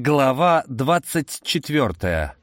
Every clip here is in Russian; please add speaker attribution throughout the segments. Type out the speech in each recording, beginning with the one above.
Speaker 1: Глава двадцать четвертая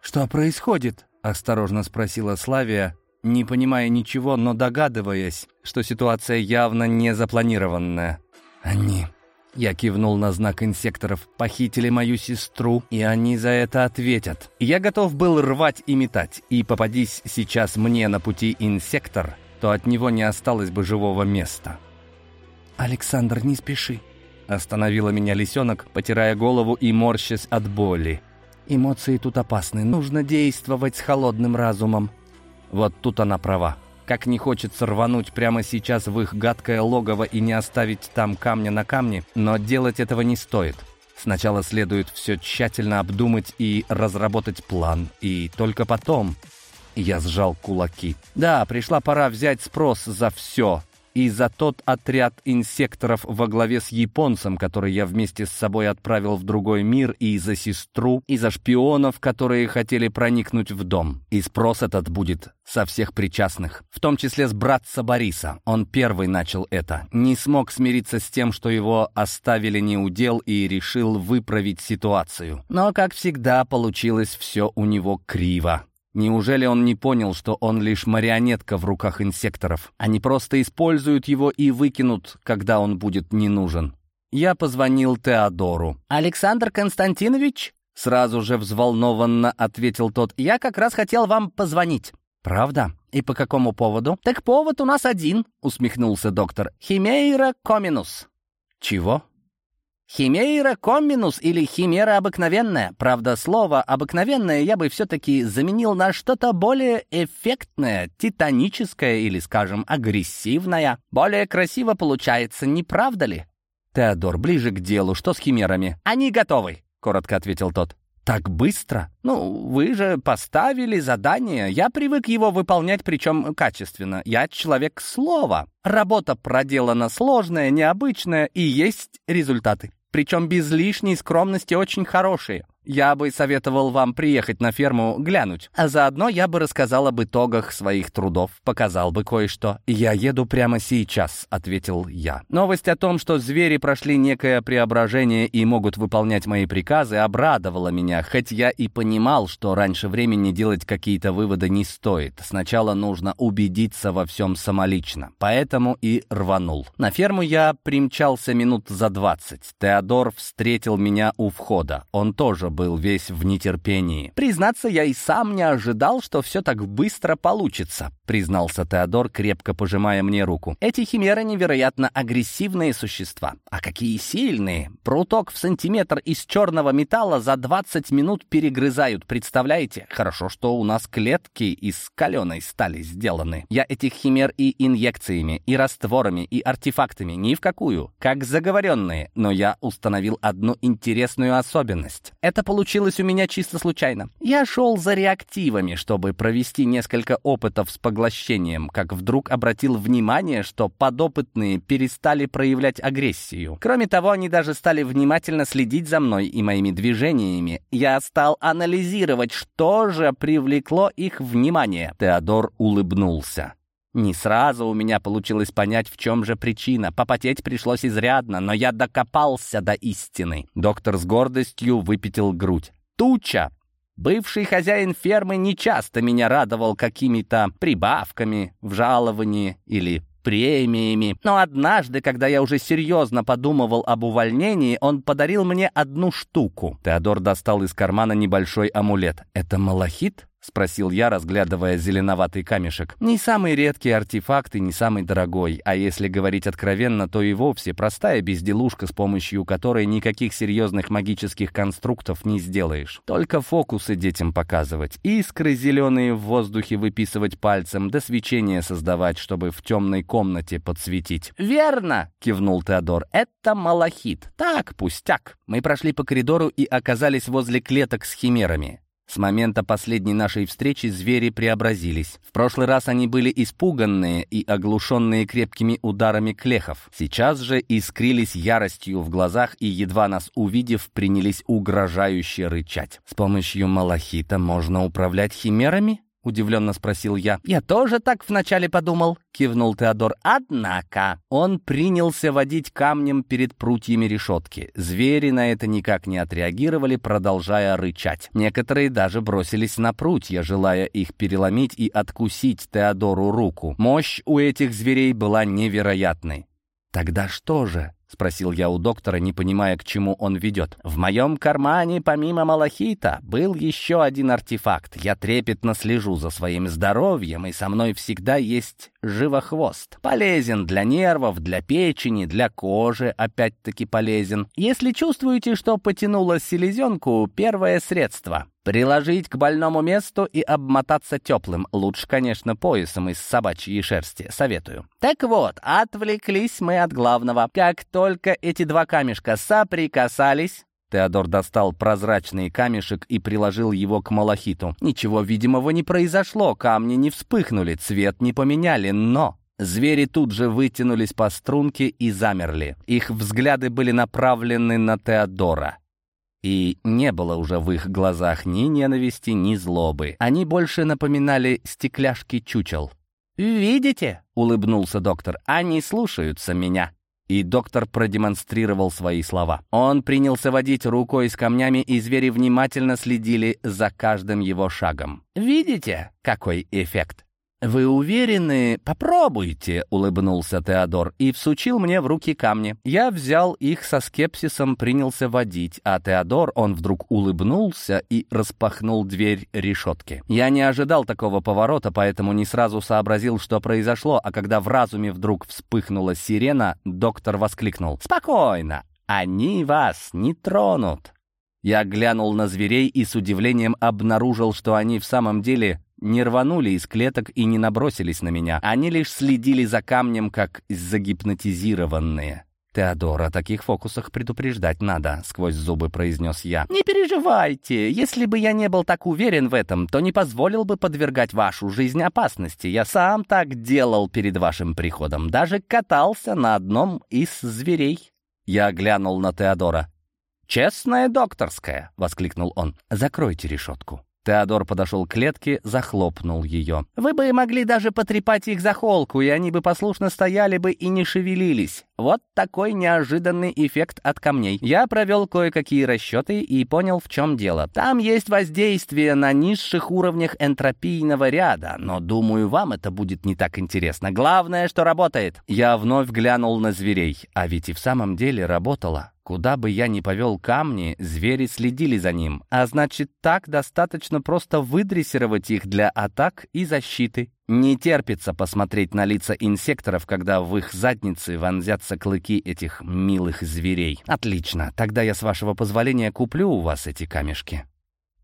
Speaker 1: «Что происходит?» — осторожно спросила Славия, не понимая ничего, но догадываясь, что ситуация явно не запланированная. «Они...» — я кивнул на знак инсекторов. «Похитили мою сестру, и они за это ответят. Я готов был рвать и метать, и попадись сейчас мне на пути инсектор, то от него не осталось бы живого места». «Александр, не спеши», Остановила меня лисенок, потирая голову и морщась от боли. Эмоции тут опасны. Нужно действовать с холодным разумом. Вот тут она права. Как не хочется рвануть прямо сейчас в их гадкое логово и не оставить там камня на камне, но делать этого не стоит. Сначала следует все тщательно обдумать и разработать план, и только потом... Я сжал кулаки. Да, пришла пора взять спрос за все, и за тот отряд инсекторов во главе с японцем, который я вместе с собой отправил в другой мир, и за сестру, и за шпионов, которые хотели проникнуть в дом. И спрос этот будет со всех причастных, в том числе с братца Бориса. Он первый начал это. Не смог смириться с тем, что его оставили неудел и решил выправить ситуацию. Но, как всегда, получилось все у него криво. Неужели он не понял, что он лишь марионетка в руках инсекторов? Они просто используют его и выкинут, когда он будет не нужен. Я позвонил Теодору. «Александр Константинович?» Сразу же взволнованно ответил тот. «Я как раз хотел вам позвонить». «Правда? И по какому поводу?» «Так повод у нас один», — усмехнулся доктор. «Химейра коминус». «Чего?» Химейра комминус или химера обыкновенная. Правда, слово «обыкновенное» я бы все-таки заменил на что-то более эффектное, титаническое или, скажем, агрессивное. Более красиво получается, не правда ли? Теодор, ближе к делу. Что с химерами? Они готовы, коротко ответил тот. Так быстро? Ну, вы же поставили задание. Я привык его выполнять, причем качественно. Я человек слова. Работа проделана сложная, необычная, и есть результаты причем без лишней скромности очень хорошие. Я бы советовал вам приехать на ферму глянуть, а заодно я бы рассказал об итогах своих трудов, показал бы кое-что. «Я еду прямо сейчас», — ответил я. Новость о том, что звери прошли некое преображение и могут выполнять мои приказы, обрадовала меня, хоть я и понимал, что раньше времени делать какие-то выводы не стоит. Сначала нужно убедиться во всем самолично. Поэтому и рванул. На ферму я примчался минут за двадцать. Теодор встретил меня у входа. Он тоже был весь в нетерпении. «Признаться, я и сам не ожидал, что все так быстро получится», признался Теодор, крепко пожимая мне руку. «Эти химеры невероятно агрессивные существа. А какие сильные! Пруток в сантиметр из черного металла за 20 минут перегрызают, представляете? Хорошо, что у нас клетки из каленой стали сделаны. Я этих химер и инъекциями, и растворами, и артефактами ни в какую, как заговоренные. Но я установил одну интересную особенность. Это получилось у меня чисто случайно. Я шел за реактивами, чтобы провести несколько опытов с поглощением, как вдруг обратил внимание, что подопытные перестали проявлять агрессию. Кроме того, они даже стали внимательно следить за мной и моими движениями. Я стал анализировать, что же привлекло их внимание. Теодор улыбнулся. Не сразу у меня получилось понять, в чем же причина. Попотеть пришлось изрядно, но я докопался до истины. Доктор с гордостью выпятил грудь. «Туча!» Бывший хозяин фермы нечасто меня радовал какими-то прибавками в жаловании или премиями. Но однажды, когда я уже серьезно подумывал об увольнении, он подарил мне одну штуку. Теодор достал из кармана небольшой амулет. «Это малахит?» — спросил я, разглядывая зеленоватый камешек. «Не самый редкий артефакт и не самый дорогой, а если говорить откровенно, то и вовсе простая безделушка, с помощью которой никаких серьезных магических конструктов не сделаешь. Только фокусы детям показывать, искры зеленые в воздухе выписывать пальцем, да свечение создавать, чтобы в темной комнате подсветить». «Верно!» — кивнул Теодор. «Это малахит. Так, пустяк». Мы прошли по коридору и оказались возле клеток с химерами. С момента последней нашей встречи звери преобразились. В прошлый раз они были испуганные и оглушенные крепкими ударами клехов. Сейчас же искрились яростью в глазах и, едва нас увидев, принялись угрожающе рычать. «С помощью малахита можно управлять химерами?» — удивленно спросил я. «Я тоже так вначале подумал», — кивнул Теодор. «Однако...» Он принялся водить камнем перед прутьями решетки. Звери на это никак не отреагировали, продолжая рычать. Некоторые даже бросились на прутья, желая их переломить и откусить Теодору руку. Мощь у этих зверей была невероятной. «Тогда что же?» — спросил я у доктора, не понимая, к чему он ведет. «В моем кармане, помимо малахита, был еще один артефакт. Я трепетно слежу за своим здоровьем, и со мной всегда есть живохвост. Полезен для нервов, для печени, для кожи, опять-таки полезен. Если чувствуете, что потянуло селезенку, первое средство Приложить к больному месту и обмотаться теплым. Лучше, конечно, поясом из собачьей шерсти. Советую. Так вот, отвлеклись мы от главного. Как только эти два камешка соприкасались, Теодор достал прозрачный камешек и приложил его к малахиту. Ничего видимого не произошло, камни не вспыхнули, цвет не поменяли, но... Звери тут же вытянулись по струнке и замерли. Их взгляды были направлены на Теодора. И не было уже в их глазах ни ненависти, ни злобы. Они больше напоминали стекляшки чучел. «Видите?» — улыбнулся доктор. «Они слушаются меня». И доктор продемонстрировал свои слова. Он принялся водить рукой с камнями, и звери внимательно следили за каждым его шагом. «Видите, какой эффект?» «Вы уверены? Попробуйте», — улыбнулся Теодор и всучил мне в руки камни. Я взял их со скепсисом, принялся водить, а Теодор, он вдруг улыбнулся и распахнул дверь решетки. Я не ожидал такого поворота, поэтому не сразу сообразил, что произошло, а когда в разуме вдруг вспыхнула сирена, доктор воскликнул. «Спокойно! Они вас не тронут!» Я глянул на зверей и с удивлением обнаружил, что они в самом деле не рванули из клеток и не набросились на меня. Они лишь следили за камнем, как загипнотизированные. «Теодор, о таких фокусах предупреждать надо», — сквозь зубы произнес я. «Не переживайте. Если бы я не был так уверен в этом, то не позволил бы подвергать вашу жизнь опасности. Я сам так делал перед вашим приходом. Даже катался на одном из зверей». Я глянул на Теодора. «Честная докторская!» — воскликнул он. «Закройте решетку». Теодор подошел к клетке, захлопнул ее. «Вы бы могли даже потрепать их за холку, и они бы послушно стояли бы и не шевелились. Вот такой неожиданный эффект от камней. Я провел кое-какие расчеты и понял, в чем дело. Там есть воздействие на низших уровнях энтропийного ряда, но, думаю, вам это будет не так интересно. Главное, что работает». Я вновь глянул на зверей, а ведь и в самом деле работало. Куда бы я ни повел камни, звери следили за ним, а значит, так достаточно просто выдрессировать их для атак и защиты. Не терпится посмотреть на лица инсекторов, когда в их задницы вонзятся клыки этих милых зверей. Отлично, тогда я, с вашего позволения, куплю у вас эти камешки.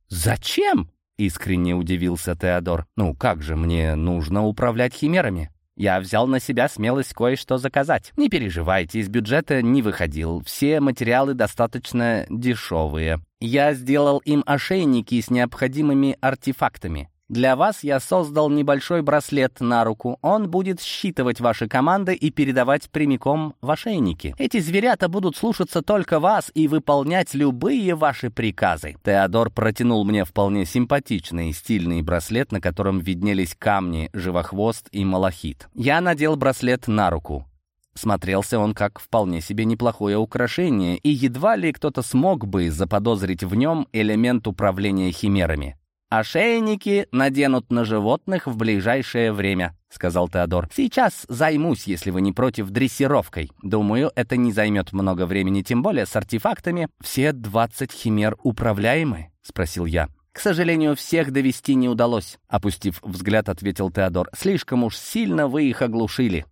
Speaker 1: «Зачем?» — искренне удивился Теодор. «Ну, как же, мне нужно управлять химерами». Я взял на себя смелость кое-что заказать. Не переживайте, из бюджета не выходил. Все материалы достаточно дешевые. Я сделал им ошейники с необходимыми артефактами. Для вас я создал небольшой браслет на руку. Он будет считывать ваши команды и передавать прямиком в ошейники. Эти зверята будут слушаться только вас и выполнять любые ваши приказы. Теодор протянул мне вполне симпатичный стильный браслет, на котором виднелись камни, живохвост и малахит. Я надел браслет на руку. Смотрелся он как вполне себе неплохое украшение, и едва ли кто-то смог бы заподозрить в нем элемент управления химерами. «Ошейники наденут на животных в ближайшее время», — сказал Теодор. «Сейчас займусь, если вы не против, дрессировкой. Думаю, это не займет много времени, тем более с артефактами. Все двадцать химер управляемы?» — спросил я. «К сожалению, всех довести не удалось», — опустив взгляд, ответил Теодор. «Слишком уж сильно вы их оглушили».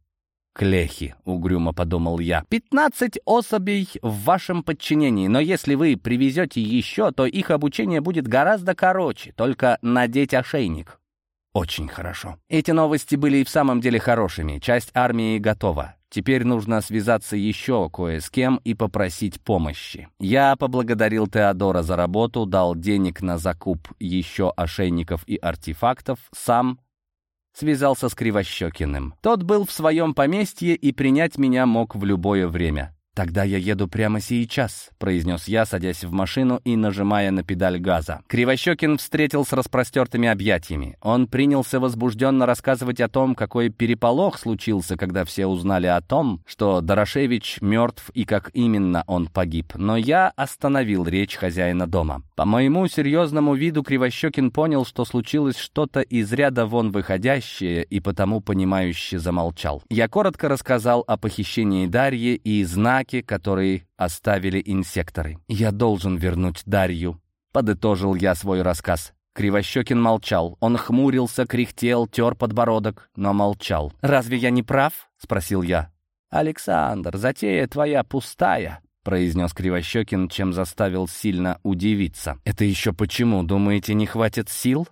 Speaker 1: «Клехи», — угрюмо подумал я. «Пятнадцать особей в вашем подчинении, но если вы привезете еще, то их обучение будет гораздо короче, только надеть ошейник». Очень хорошо. Эти новости были и в самом деле хорошими. Часть армии готова. Теперь нужно связаться еще кое с кем и попросить помощи. Я поблагодарил Теодора за работу, дал денег на закуп еще ошейников и артефактов, сам связался с Кривощекиным. Тот был в своем поместье и принять меня мог в любое время. «Тогда я еду прямо сейчас», — произнес я, садясь в машину и нажимая на педаль газа. Кривощекин встретил с распростертыми объятиями. Он принялся возбужденно рассказывать о том, какой переполох случился, когда все узнали о том, что Дорошевич мертв и как именно он погиб. Но я остановил речь хозяина дома. По моему серьезному виду Кривощекин понял, что случилось что-то из ряда вон выходящее, и потому понимающе замолчал. Я коротко рассказал о похищении Дарьи и знаке, знаки, которые оставили инсекторы. «Я должен вернуть Дарью», — подытожил я свой рассказ. Кривощекин молчал. Он хмурился, кряхтел, тер подбородок, но молчал. «Разве я не прав?» — спросил я. «Александр, затея твоя пустая», — произнес Кривощекин, чем заставил сильно удивиться. «Это еще почему? Думаете, не хватит сил?»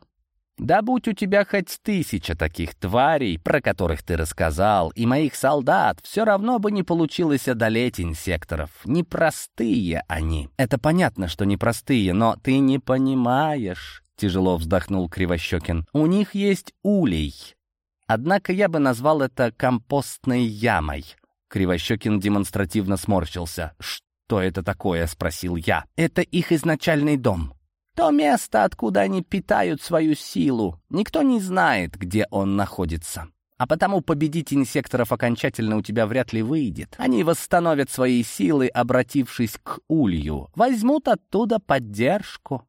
Speaker 1: Да будь у тебя хоть тысяча таких тварей, про которых ты рассказал, и моих солдат, все равно бы не получилось одолеть инсекторов. Непростые они. Это понятно, что непростые, но ты не понимаешь, — тяжело вздохнул Кривощекин. У них есть улей. Однако я бы назвал это компостной ямой. Кривощекин демонстративно сморщился. «Что это такое?» — спросил я. «Это их изначальный дом. То место, откуда они питают свою силу. Никто не знает, где он находится. А потому победить инсекторов окончательно у тебя вряд ли выйдет. Они восстановят свои силы, обратившись к улью. Возьмут оттуда поддержку.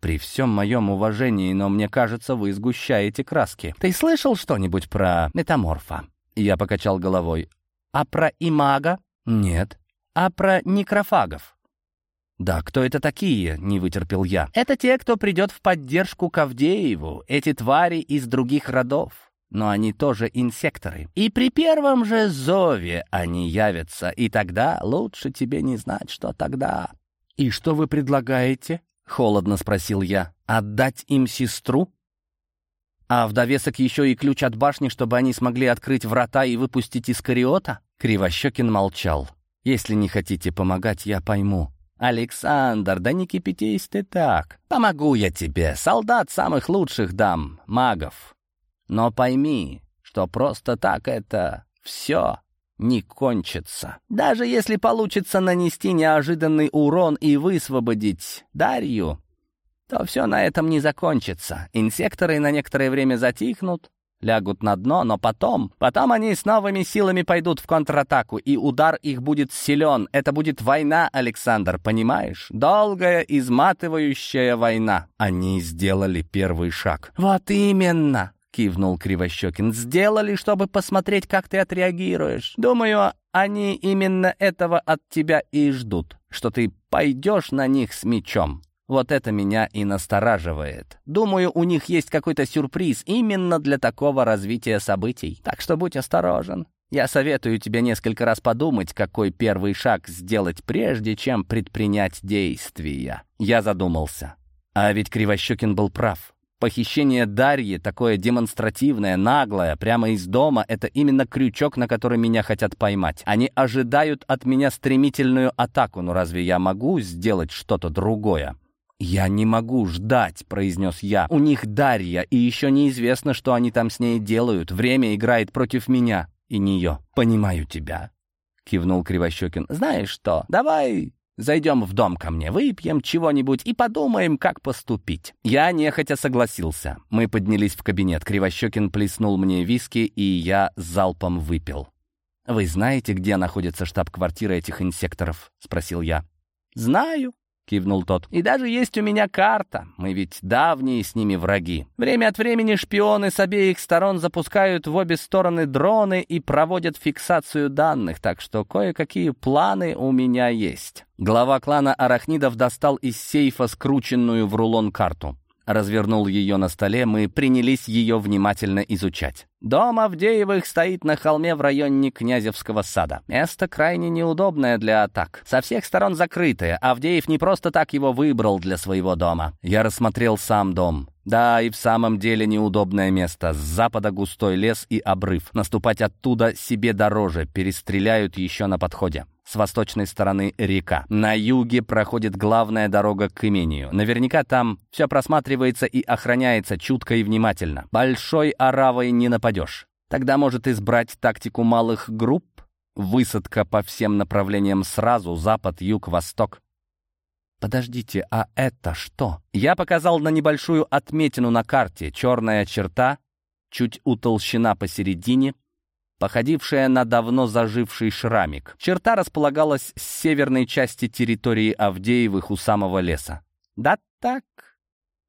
Speaker 1: При всем моем уважении, но мне кажется, вы сгущаете краски. Ты слышал что-нибудь про метаморфа? Я покачал головой. А про имага? Нет. А про некрофагов? «Да, кто это такие?» — не вытерпел я. «Это те, кто придет в поддержку Кавдееву, эти твари из других родов. Но они тоже инсекторы. И при первом же зове они явятся, и тогда лучше тебе не знать, что тогда». «И что вы предлагаете?» — холодно спросил я. «Отдать им сестру?» «А в довесок еще и ключ от башни, чтобы они смогли открыть врата и выпустить Искариота?» Кривощекин молчал. «Если не хотите помогать, я пойму. «Александр, да не кипятись ты так. Помогу я тебе, солдат самых лучших дам, магов. Но пойми, что просто так это все не кончится. Даже если получится нанести неожиданный урон и высвободить Дарью, то все на этом не закончится. Инсекторы на некоторое время затихнут, лягут на дно, но потом, потом они с новыми силами пойдут в контратаку, и удар их будет силен. Это будет война, Александр, понимаешь? Долгая, изматывающая война. Они сделали первый шаг. Вот именно, кивнул Кривощекин. Сделали, чтобы посмотреть, как ты отреагируешь. Думаю, они именно этого от тебя и ждут, что ты пойдешь на них с мечом. Вот это меня и настораживает. Думаю, у них есть какой-то сюрприз именно для такого развития событий. Так что будь осторожен. Я советую тебе несколько раз подумать, какой первый шаг сделать, прежде чем предпринять действия. Я задумался. А ведь Кривощекин был прав. Похищение Дарьи, такое демонстративное, наглое, прямо из дома, это именно крючок, на который меня хотят поймать. Они ожидают от меня стремительную атаку, но разве я могу сделать что-то другое? «Я не могу ждать», — произнес я. «У них Дарья, и еще неизвестно, что они там с ней делают. Время играет против меня и нее. Понимаю тебя», — кивнул Кривощекин. «Знаешь что, давай Зайдем в дом ко мне, выпьем чего-нибудь и подумаем, как поступить». Я нехотя согласился. Мы поднялись в кабинет. Кривощекин плеснул мне виски, и я залпом выпил. «Вы знаете, где находится штаб-квартира этих инсекторов?» — спросил я. «Знаю», — кивнул тот. «И даже есть у меня карта. Мы ведь давние с ними враги. Время от времени шпионы с обеих сторон запускают в обе стороны дроны и проводят фиксацию данных, так что кое-какие планы у меня есть». Глава клана арахнидов достал из сейфа скрученную в рулон карту развернул ее на столе, мы принялись ее внимательно изучать. Дом Авдеевых стоит на холме в районе Князевского сада. Место крайне неудобное для атак. Со всех сторон закрытое. Авдеев не просто так его выбрал для своего дома. Я рассмотрел сам дом. Да, и в самом деле неудобное место. С запада густой лес и обрыв. Наступать оттуда себе дороже, перестреляют еще на подходе. С восточной стороны река. На юге проходит главная дорога к имению. Наверняка там все просматривается и охраняется чутко и внимательно. Большой оравой не нападешь. Тогда может избрать тактику малых групп Высадка по всем направлениям сразу, запад, юг, восток. «Подождите, а это что?» Я показал на небольшую отметину на карте. Черная черта, чуть утолщена посередине, походившая на давно заживший шрамик. Черта располагалась с северной части территории Авдеевых у самого леса. «Да так,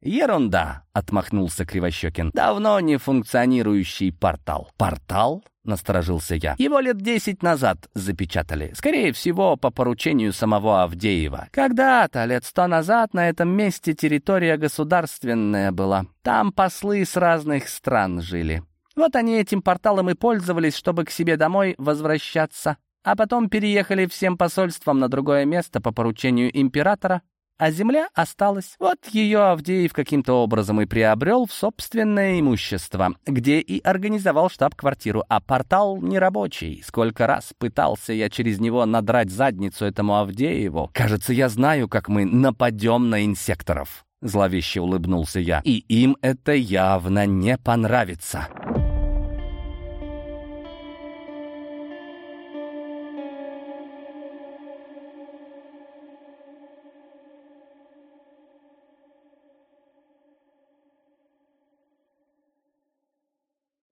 Speaker 1: «Ерунда», — отмахнулся Кривощекин. «Давно не функционирующий портал». «Портал?» — насторожился я. «Его лет десять назад запечатали. Скорее всего, по поручению самого Авдеева. Когда-то, лет сто назад, на этом месте территория государственная была. Там послы с разных стран жили. Вот они этим порталом и пользовались, чтобы к себе домой возвращаться. А потом переехали всем посольством на другое место по поручению императора а земля осталась. Вот ее Авдеев каким-то образом и приобрел в собственное имущество, где и организовал штаб-квартиру, а портал нерабочий. Сколько раз пытался я через него надрать задницу этому Авдееву. Кажется, я знаю, как мы нападем на инсекторов. Зловеще улыбнулся я. И им это явно не понравится.